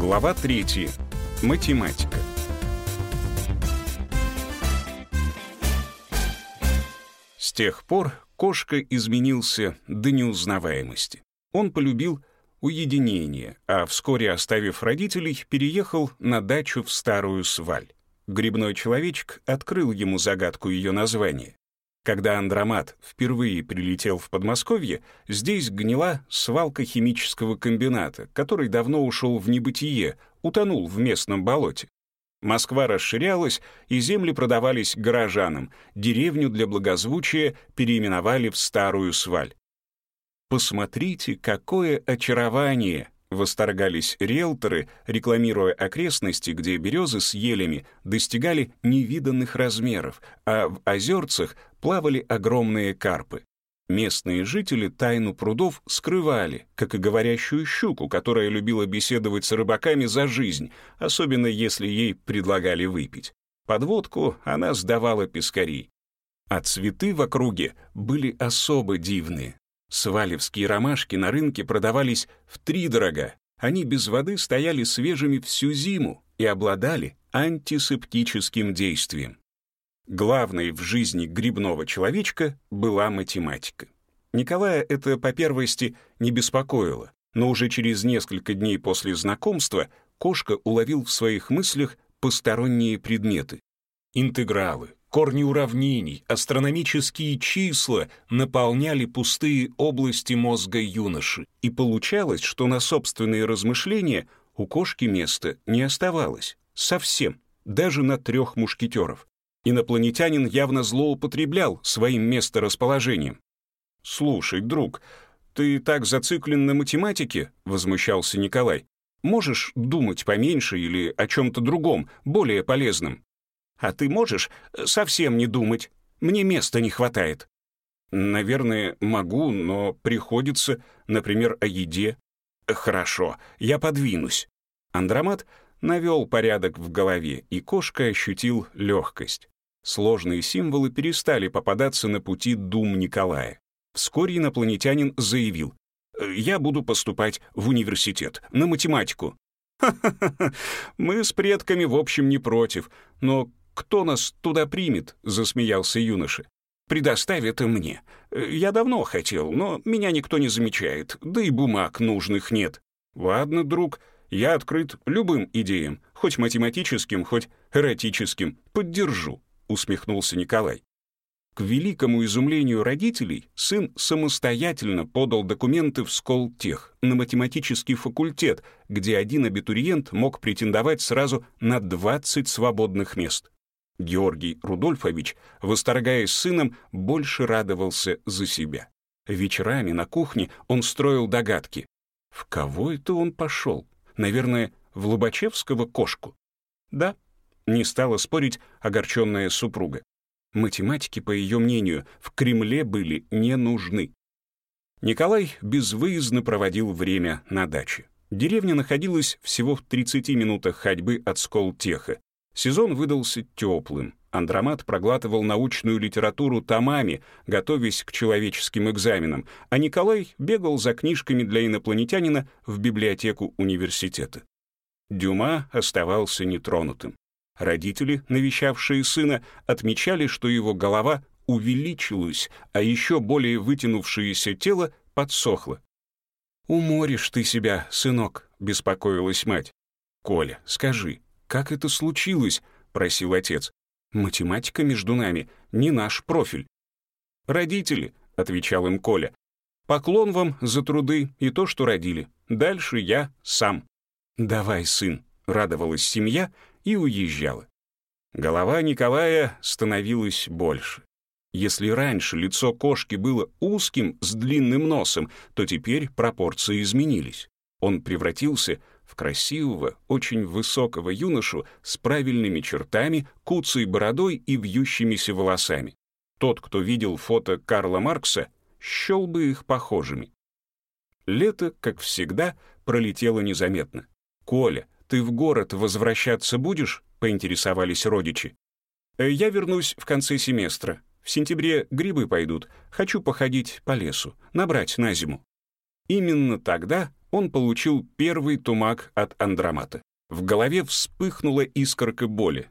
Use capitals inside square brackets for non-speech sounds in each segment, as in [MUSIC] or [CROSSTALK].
Глава 3. Математика. С тех пор кошка изменился до неузнаваемости. Он полюбил уединение, а вскоре, оставив родителей, переехал на дачу в Старую Сваль. Грибной человечек открыл ему загадку ее названия. Когда Андромат впервые прилетел в Подмосковье, здесь гнила свалка химического комбината, который давно ушел в небытие, утонул в местном болоте. Москва расширялась, и земли продавались горожанам, деревню для благозвучия переименовали в Старую Сваль. «Посмотрите, какое очарование!» — восторгались риэлторы, рекламируя окрестности, где березы с елями достигали невиданных размеров, а в озерцах плавали огромные карпы. Местные жители тайну прудов скрывали, как и говорящую щуку, которая любила беседовать с рыбаками за жизнь, особенно если ей предлагали выпить. Подводку она сдавала пескарей. А цветы в округе были особо дивные. Свалевские ромашки на рынке продавались втридорога. Они без воды стояли свежими всю зиму и обладали антисептическим действием. Главной в жизни грибного человечка была математика. Николая это по первости не беспокоило, но уже через несколько дней после знакомства кошка уловил в своих мыслях посторонние предметы. Интегралы, корни уравнений, астрономические числа наполняли пустые области мозга юноши, и получалось, что на собственные размышления у кошки места не оставалось. Совсем, даже на трех мушкетеров. Инопланетянин явно злоупотреблял своим месторасположением. «Слушай, друг, ты так зациклен на математике?» — возмущался Николай. «Можешь думать поменьше или о чем-то другом, более полезном?» «А ты можешь совсем не думать? Мне места не хватает». «Наверное, могу, но приходится, например, о еде». «Хорошо, я подвинусь». Андромат навел порядок в голове, и кошка ощутил легкость. Сложные символы перестали попадаться на пути дум Николая. Вскоре инопланетянин заявил, «Я буду поступать в университет, на математику». [LAUGHS] «Ха-ха-ха, мы с предками в общем не против, но кто нас туда примет?» — засмеялся юноша. «Предоставь мне. Я давно хотел, но меня никто не замечает, да и бумаг нужных нет». «Ладно, друг, я открыт любым идеям, хоть математическим, хоть эротическим. Поддержу», — усмехнулся Николай. К великому изумлению родителей сын самостоятельно подал документы в Сколтех на математический факультет, где один абитуриент мог претендовать сразу на 20 свободных мест. Георгий Рудольфович, восторгаясь сыном, больше радовался за себя. Вечерами на кухне он строил догадки. В кого это он пошел? Наверное, в Лобачевского кошку. Да, не стала спорить огорченная супруга. Математики, по ее мнению, в Кремле были не нужны. Николай безвыездно проводил время на даче. Деревня находилась всего в 30 минутах ходьбы от Сколтеха. Сезон выдался теплым. Андромат проглатывал научную литературу томами, готовясь к человеческим экзаменам, а Николай бегал за книжками для инопланетянина в библиотеку университета. Дюма оставался нетронутым. Родители, навещавшие сына, отмечали, что его голова увеличилась, а еще более вытянувшееся тело подсохло. «Уморишь ты себя, сынок», — беспокоилась мать. «Коля, скажи, как это случилось?» — просил отец. Математика между нами не наш профиль. Родители, отвечал им Коля. Поклон вам за труды и то, что родили. Дальше я сам. Давай, сын, радовалась семья и уезжала. Голова Николая становилась больше. Если раньше лицо кошки было узким с длинным носом, то теперь пропорции изменились. Он превратился в красивого, очень высокого юношу с правильными чертами, куцей бородой и вьющимися волосами. Тот, кто видел фото Карла Маркса, счел бы их похожими. Лето, как всегда, пролетело незаметно. «Коля, ты в город возвращаться будешь?» — поинтересовались родичи. «Э, «Я вернусь в конце семестра. В сентябре грибы пойдут. Хочу походить по лесу, набрать на зиму». Именно тогда он получил первый тумак от Андромата. В голове вспыхнула искорка боли.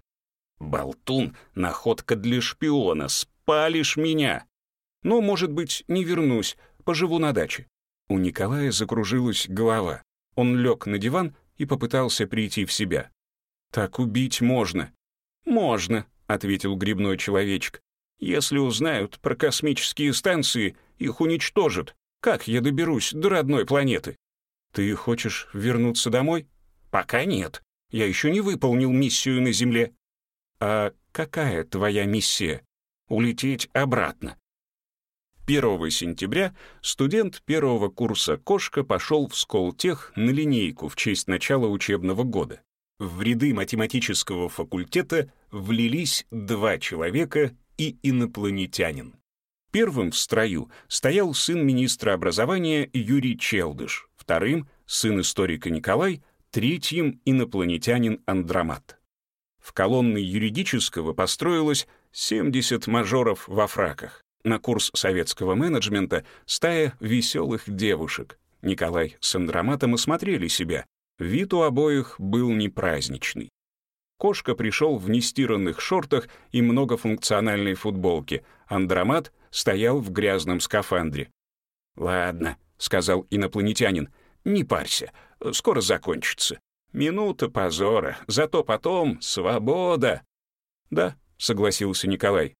«Болтун, находка для шпиона, спалишь меня!» «Но, может быть, не вернусь, поживу на даче». У Николая закружилась голова. Он лег на диван и попытался прийти в себя. «Так убить можно». «Можно», — ответил грибной человечек. «Если узнают про космические станции, их уничтожат. Как я доберусь до родной планеты?» «Ты хочешь вернуться домой?» «Пока нет. Я еще не выполнил миссию на Земле». «А какая твоя миссия?» «Улететь обратно». 1 сентября студент первого курса «Кошка» пошел в Сколтех на линейку в честь начала учебного года. В ряды математического факультета влились два человека и инопланетянин. Первым в строю стоял сын министра образования Юрий Челдыш, вторым — сын историка Николай, третьим — инопланетянин Андромат. В колонны юридического построилось 70 мажоров во фраках. На курс советского менеджмента стая веселых девушек. Николай с Андроматом осмотрели себя. Вид у обоих был не праздничный. Кошка пришел в нестиранных шортах и многофункциональной футболке. Андромат стоял в грязном скафандре. «Ладно», — сказал инопланетянин, — «не парься, скоро закончится. Минута позора, зато потом свобода». «Да», — согласился Николай.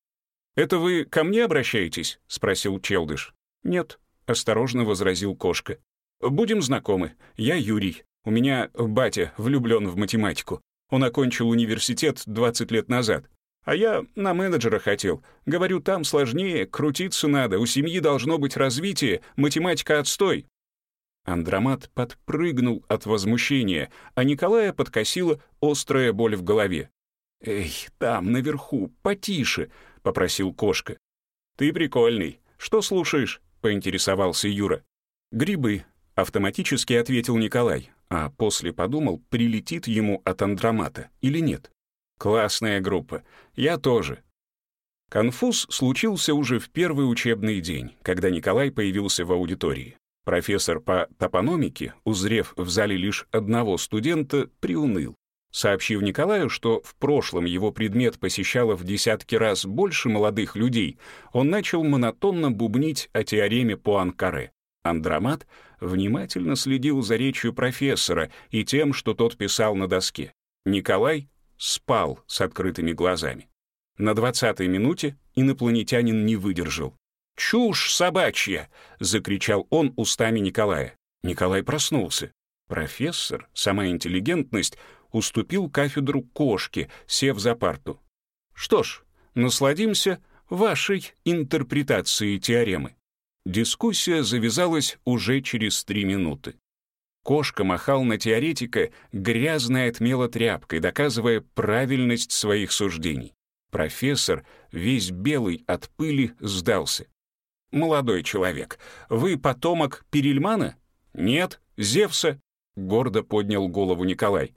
«Это вы ко мне обращаетесь?» — спросил Челдыш. «Нет», — осторожно возразил кошка. «Будем знакомы. Я Юрий. У меня батя влюблен в математику. Он окончил университет 20 лет назад. А я на менеджера хотел. Говорю, там сложнее, крутиться надо, у семьи должно быть развитие, математика отстой». Андромат подпрыгнул от возмущения, а Николая подкосила острая боль в голове. «Эй, там, наверху, потише!» — попросил кошка. «Ты прикольный. Что слушаешь?» — поинтересовался Юра. «Грибы», — автоматически ответил Николай, а после подумал, прилетит ему от Андромата или нет. «Классная группа. Я тоже». Конфуз случился уже в первый учебный день, когда Николай появился в аудитории. Профессор по топономике, узрев в зале лишь одного студента, приуныл. Сообщив Николаю, что в прошлом его предмет посещало в десятки раз больше молодых людей, он начал монотонно бубнить о теореме Пуанкаре. Андромат внимательно следил за речью профессора и тем, что тот писал на доске. Николай спал с открытыми глазами. На двадцатой минуте инопланетянин не выдержал. «Чушь собачья!» — закричал он устами Николая. Николай проснулся. Профессор, сама интеллигентность, уступил кафедру кошке, сев за парту. Что ж, насладимся вашей интерпретацией теоремы. Дискуссия завязалась уже через три минуты. Кошка махал на теоретика грязной отмело тряпкой, доказывая правильность своих суждений. Профессор, весь белый от пыли, сдался. «Молодой человек, вы потомок Перельмана?» «Нет, Зевса», — гордо поднял голову Николай.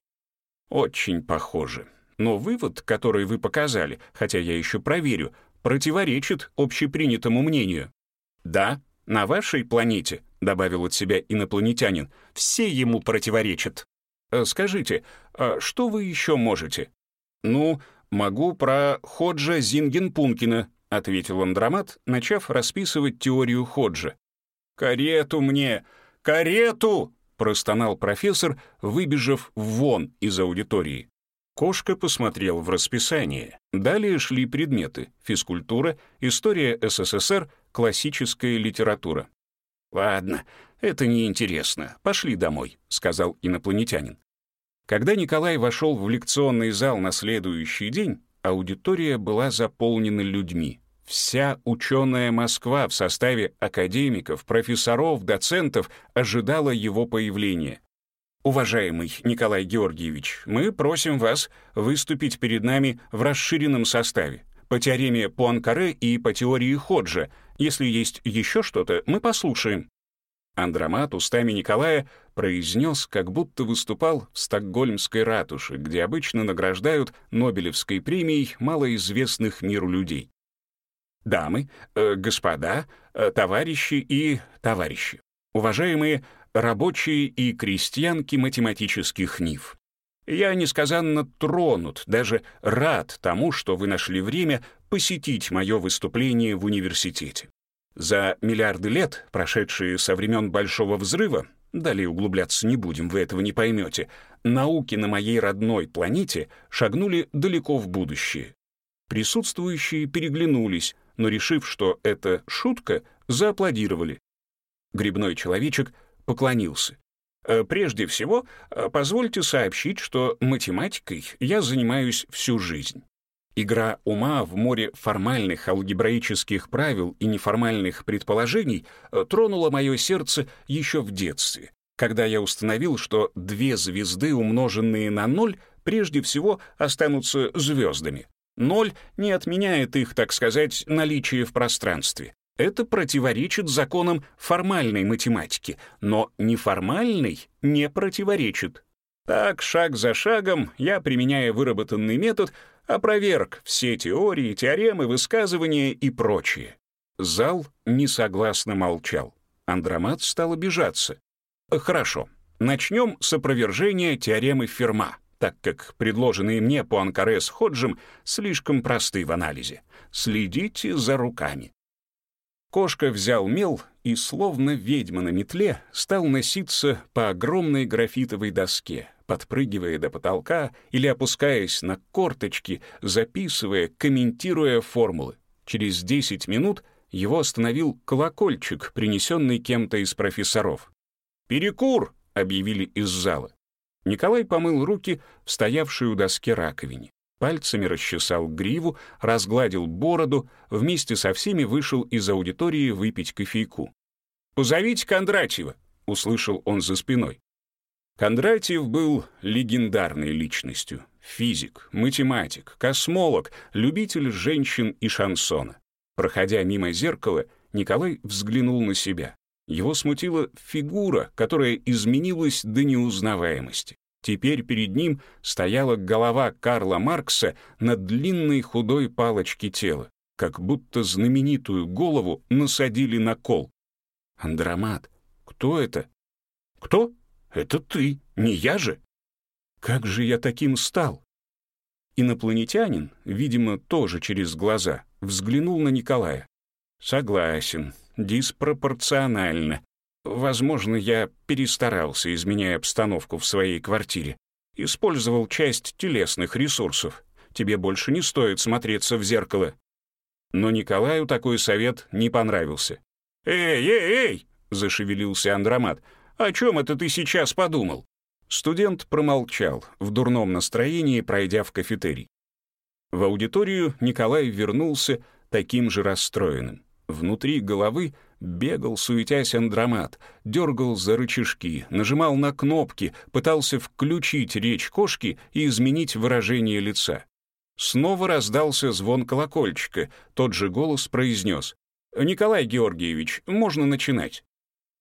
Очень похоже. Но вывод, который вы показали, хотя я еще проверю, противоречит общепринятому мнению. Да, на вашей планете, добавил от себя инопланетянин, все ему противоречат. Э, скажите, а что вы еще можете? Ну, могу про Ходжа Зингенпункина, ответил Андромат, начав расписывать теорию Ходжа. Карету мне, карету! простонал профессор, выбежав вон из аудитории. Кошка посмотрел в расписание. Далее шли предметы — физкультура, история СССР, классическая литература. «Ладно, это неинтересно. Пошли домой», — сказал инопланетянин. Когда Николай вошел в лекционный зал на следующий день, аудитория была заполнена людьми. Вся ученая Москва в составе академиков, профессоров, доцентов ожидала его появления. Уважаемый Николай Георгиевич, мы просим вас выступить перед нами в расширенном составе по теореме Пуанкаре и по теории Ходжа. Если есть еще что-то, мы послушаем. Андромат устами Николая произнес, как будто выступал в Стокгольмской ратуше, где обычно награждают Нобелевской премией малоизвестных миру людей дамы, э, господа, э, товарищи и товарищи. Уважаемые рабочие и крестьянки математических НИФ, я несказанно тронут, даже рад тому, что вы нашли время посетить мое выступление в университете. За миллиарды лет, прошедшие со времен Большого Взрыва, далее углубляться не будем, вы этого не поймете, науки на моей родной планете шагнули далеко в будущее. Присутствующие переглянулись, но, решив, что это шутка, зааплодировали. Грибной человечек поклонился. «Э, «Прежде всего, э, позвольте сообщить, что математикой я занимаюсь всю жизнь. Игра ума в море формальных алгебраических правил и неформальных предположений э, тронула мое сердце еще в детстве, когда я установил, что две звезды, умноженные на ноль, прежде всего останутся звездами. Ноль не отменяет их, так сказать, наличие в пространстве. Это противоречит законам формальной математики, но неформальной не противоречит. Так, шаг за шагом, я, применяя выработанный метод, опроверг все теории, теоремы, высказывания и прочее. Зал несогласно молчал. Андромат стал обижаться. Хорошо, начнем с опровержения теоремы Ферма, так как предложенные мне по Анкаре с Ходжем слишком просты в анализе. Следите за руками. Кошка взял мел и, словно ведьма на метле, стал носиться по огромной графитовой доске, подпрыгивая до потолка или опускаясь на корточки, записывая, комментируя формулы. Через 10 минут его остановил колокольчик, принесенный кем-то из профессоров. «Перекур!» — объявили из зала. Николай помыл руки в стоявшей у доски раковине пальцами расчесал гриву, разгладил бороду, вместе со всеми вышел из аудитории выпить кофейку. «Позовите Кондратьева», — услышал он за спиной. Кондратьев был легендарной личностью. Физик, математик, космолог, любитель женщин и шансона. Проходя мимо зеркала, Николай взглянул на себя. Его смутила фигура, которая изменилась до неузнаваемости. Теперь перед ним стояла голова Карла Маркса на длинной худой палочке тела, как будто знаменитую голову насадили на кол. «Андромат, кто это?» «Кто? Это ты, не я же!» «Как же я таким стал?» Инопланетянин, видимо, тоже через глаза, взглянул на Николая. «Согласен, диспропорционально. Возможно, я перестарался, изменяя обстановку в своей квартире. Использовал часть телесных ресурсов. Тебе больше не стоит смотреться в зеркало. Но Николаю такой совет не понравился. «Эй, эй, эй!» — зашевелился Андромат. «О чем это ты сейчас подумал?» Студент промолчал, в дурном настроении пройдя в кафетерий. В аудиторию Николай вернулся таким же расстроенным. Внутри головы Бегал, суетясь Андромат, дергал за рычажки, нажимал на кнопки, пытался включить речь кошки и изменить выражение лица. Снова раздался звон колокольчика, тот же голос произнес «Николай Георгиевич, можно начинать».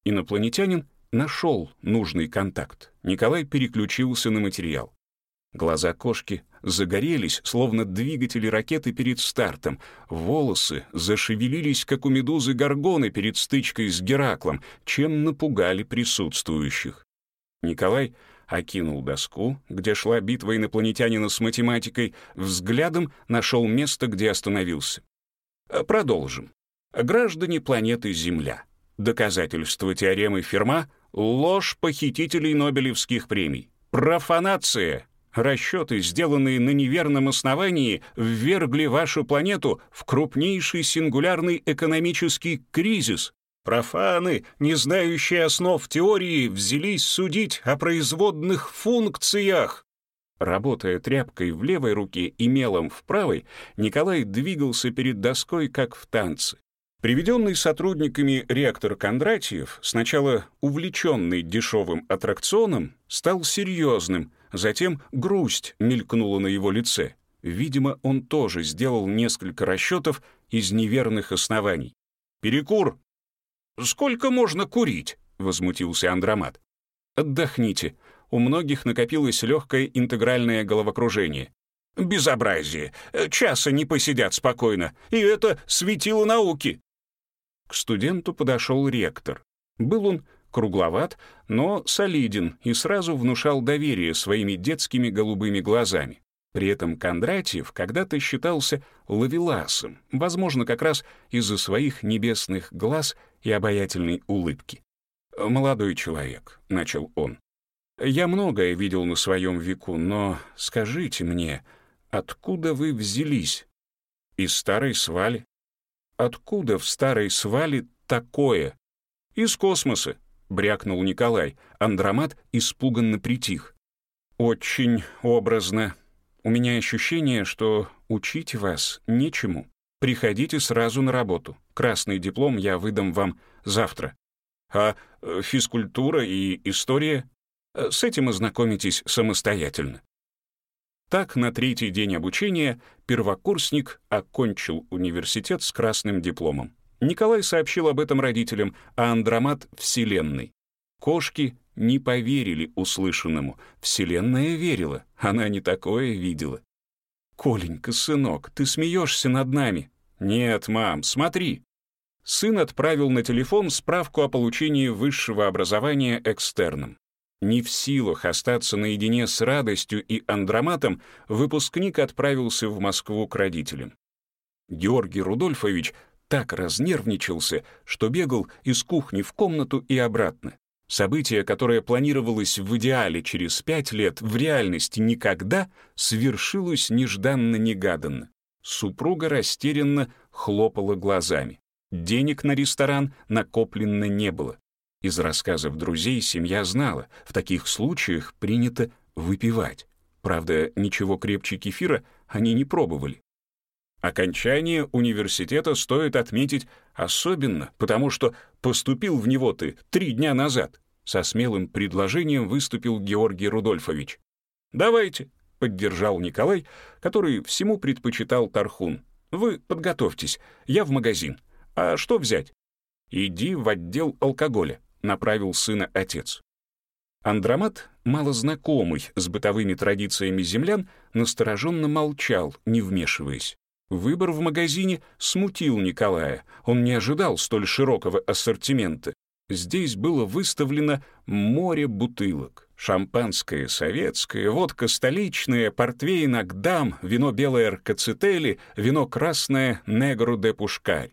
Инопланетянин нашел нужный контакт. Николай переключился на материал. Глаза кошки загорелись, словно двигатели ракеты перед стартом. Волосы зашевелились, как у медузы горгоны перед стычкой с Гераклом, чем напугали присутствующих. Николай окинул доску, где шла битва инопланетянина с математикой, взглядом нашел место, где остановился. Продолжим. Граждане планеты Земля. Доказательство теоремы Ферма — ложь похитителей Нобелевских премий. Профанация Расчеты, сделанные на неверном основании, ввергли вашу планету в крупнейший сингулярный экономический кризис. Профаны, не знающие основ теории, взялись судить о производных функциях. Работая тряпкой в левой руке и мелом в правой, Николай двигался перед доской, как в танце. Приведенный сотрудниками реактор Кондратьев, сначала увлеченный дешевым аттракционом, стал серьезным — Затем грусть мелькнула на его лице. Видимо, он тоже сделал несколько расчетов из неверных оснований. «Перекур!» «Сколько можно курить?» — возмутился Андромат. «Отдохните. У многих накопилось легкое интегральное головокружение». «Безобразие! Часа не посидят спокойно, и это светило науки!» К студенту подошел ректор. Был он кругловат, но солиден и сразу внушал доверие своими детскими голубыми глазами. При этом Кондратьев когда-то считался ловеласом, возможно, как раз из-за своих небесных глаз и обаятельной улыбки. «Молодой человек», — начал он, — «я многое видел на своем веку, но скажите мне, откуда вы взялись? Из старой свали? Откуда в старой свале такое? Из космоса, брякнул Николай. Андромат испуганно притих. Очень образно. У меня ощущение, что учить вас нечему. Приходите сразу на работу. Красный диплом я выдам вам завтра. А э, физкультура и история? Э, с этим ознакомитесь самостоятельно. Так, на третий день обучения первокурсник окончил университет с красным дипломом. Николай сообщил об этом родителям, а Андромат — Вселенной. Кошки не поверили услышанному. Вселенная верила, она не такое видела. «Коленька, сынок, ты смеешься над нами?» «Нет, мам, смотри». Сын отправил на телефон справку о получении высшего образования экстерном. Не в силах остаться наедине с радостью и Андроматом, выпускник отправился в Москву к родителям. Георгий Рудольфович так разнервничался, что бегал из кухни в комнату и обратно. Событие, которое планировалось в идеале через пять лет, в реальности никогда, свершилось нежданно-негаданно. Супруга растерянно хлопала глазами. Денег на ресторан накоплено не было. Из рассказов друзей семья знала, в таких случаях принято выпивать. Правда, ничего крепче кефира они не пробовали. Окончание университета стоит отметить особенно, потому что поступил в него ты три дня назад. Со смелым предложением выступил Георгий Рудольфович. «Давайте», — поддержал Николай, который всему предпочитал Тархун. «Вы подготовьтесь, я в магазин. А что взять?» «Иди в отдел алкоголя направил сына отец. Андромат, мало знакомый с бытовыми традициями землян, настороженно молчал, не вмешиваясь. Выбор в магазине смутил Николая. Он не ожидал столь широкого ассортимента. Здесь было выставлено море бутылок. Шампанское советское, водка столичная, портвейн Агдам, вино белое Аркацетели, вино красное Негру де Пушкарь.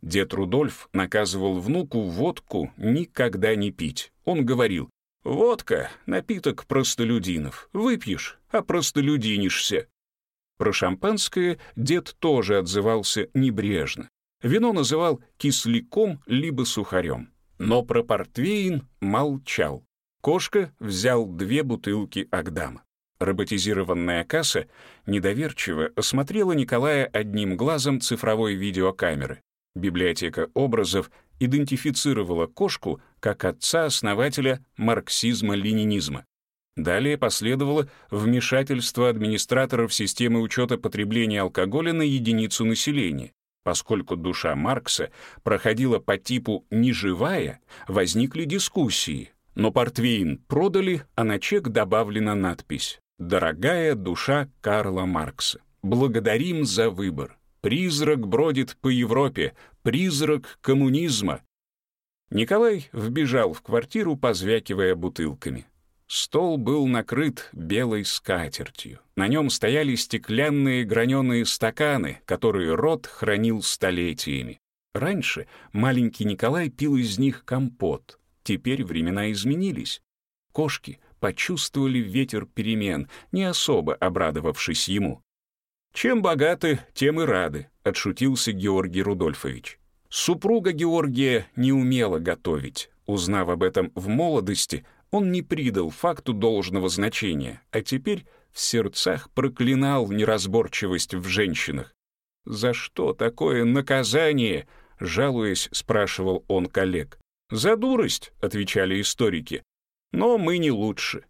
Дед Рудольф наказывал внуку водку никогда не пить. Он говорил, «Водка — напиток простолюдинов. Выпьешь, а простолюдинишься». Про шампанское дед тоже отзывался небрежно. Вино называл кисляком либо сухарем. Но про портвейн молчал. Кошка взял две бутылки Агдама. Роботизированная касса недоверчиво осмотрела Николая одним глазом цифровой видеокамеры. Библиотека образов идентифицировала кошку как отца-основателя марксизма-ленинизма. Далее последовало вмешательство администраторов системы учета потребления алкоголя на единицу населения. Поскольку душа Маркса проходила по типу «неживая», возникли дискуссии. Но портвейн продали, а на чек добавлена надпись «Дорогая душа Карла Маркса. Благодарим за выбор». Призрак бродит по Европе, призрак коммунизма. Николай вбежал в квартиру, позвякивая бутылками. Стол был накрыт белой скатертью. На нем стояли стеклянные граненые стаканы, которые рот хранил столетиями. Раньше маленький Николай пил из них компот. Теперь времена изменились. Кошки почувствовали ветер перемен, не особо обрадовавшись ему. «Чем богаты, тем и рады», — отшутился Георгий Рудольфович. Супруга Георгия не умела готовить. Узнав об этом в молодости, он не придал факту должного значения, а теперь в сердцах проклинал неразборчивость в женщинах. «За что такое наказание?» — жалуясь, спрашивал он коллег. «За дурость», — отвечали историки. «Но мы не лучше.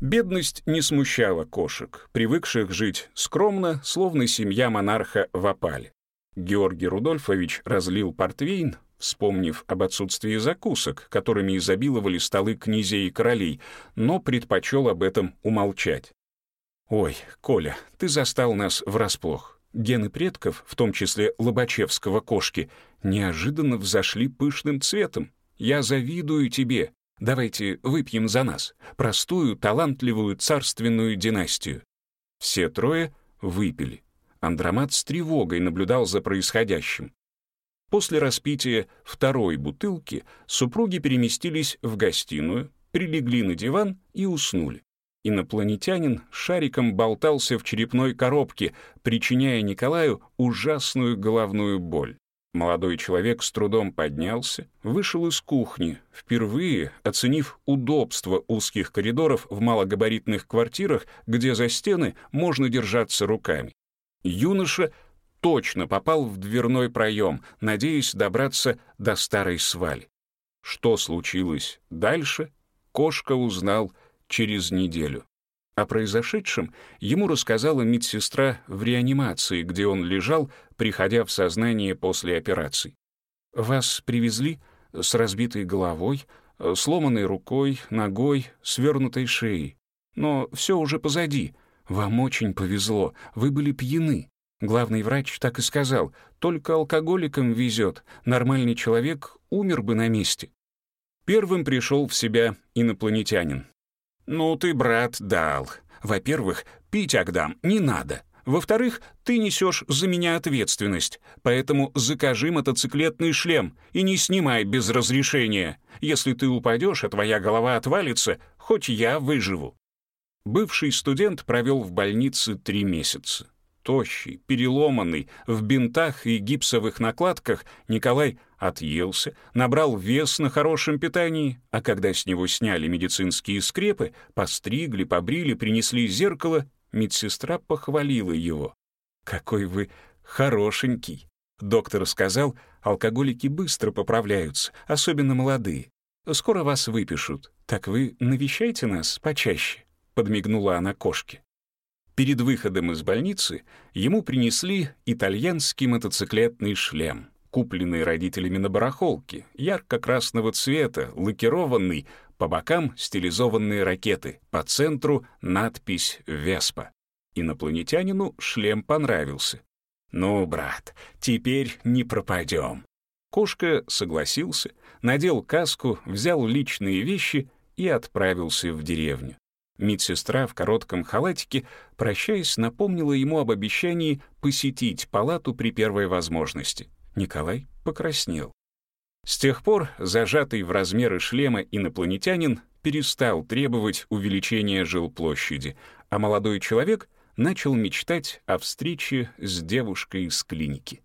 Бедность не смущала кошек, привыкших жить скромно, словно семья монарха в опале. Георгий Рудольфович разлил портвейн, вспомнив об отсутствии закусок, которыми изобиловали столы князей и королей, но предпочел об этом умолчать. «Ой, Коля, ты застал нас врасплох. Гены предков, в том числе Лобачевского кошки, неожиданно взошли пышным цветом. я завидую тебе. Давайте выпьем за нас, простую, талантливую царственную династию». Все трое выпили. Андромат с тревогой наблюдал за происходящим. После распития второй бутылки супруги переместились в гостиную, прилегли на диван и уснули. Инопланетянин шариком болтался в черепной коробке, причиняя Николаю ужасную головную боль. Молодой человек с трудом поднялся, вышел из кухни, впервые оценив удобство узких коридоров в малогабаритных квартирах, где за стены можно держаться руками. Юноша точно попал в дверной проем, надеясь добраться до старой свали. Что случилось дальше, кошка узнал через неделю. О произошедшем ему рассказала медсестра в реанимации, где он лежал, приходя в сознание после операции. «Вас привезли с разбитой головой, сломанной рукой, ногой, свернутой шеей. Но все уже позади. Вам очень повезло, вы были пьяны. Главный врач так и сказал, только алкоголикам везет, нормальный человек умер бы на месте». Первым пришел в себя инопланетянин. «Ну ты, брат, дал. Во-первых, пить Агдам не надо. Во-вторых, ты несешь за меня ответственность, поэтому закажи мотоциклетный шлем и не снимай без разрешения. Если ты упадешь, а твоя голова отвалится, хоть я выживу». Бывший студент провел в больнице три месяца. Тощий, переломанный, в бинтах и гипсовых накладках, Николай отъелся, набрал вес на хорошем питании, а когда с него сняли медицинские скрепы, постригли, побрили, принесли зеркало, медсестра похвалила его. «Какой вы хорошенький!» Доктор сказал, алкоголики быстро поправляются, особенно молодые. «Скоро вас выпишут, так вы навещайте нас почаще», — подмигнула она кошке. Перед выходом из больницы ему принесли итальянский мотоциклетный шлем, купленный родителями на барахолке, ярко-красного цвета, лакированный, по бокам стилизованные ракеты, по центру надпись «Веспа». Инопланетянину шлем понравился. «Ну, брат, теперь не пропадем». Кошка согласился, надел каску, взял личные вещи и отправился в деревню. Медсестра в коротком халатике, прощаясь, напомнила ему об обещании посетить палату при первой возможности. Николай покраснел. С тех пор зажатый в размеры шлема инопланетянин перестал требовать увеличения жилплощади, а молодой человек начал мечтать о встрече с девушкой из клиники.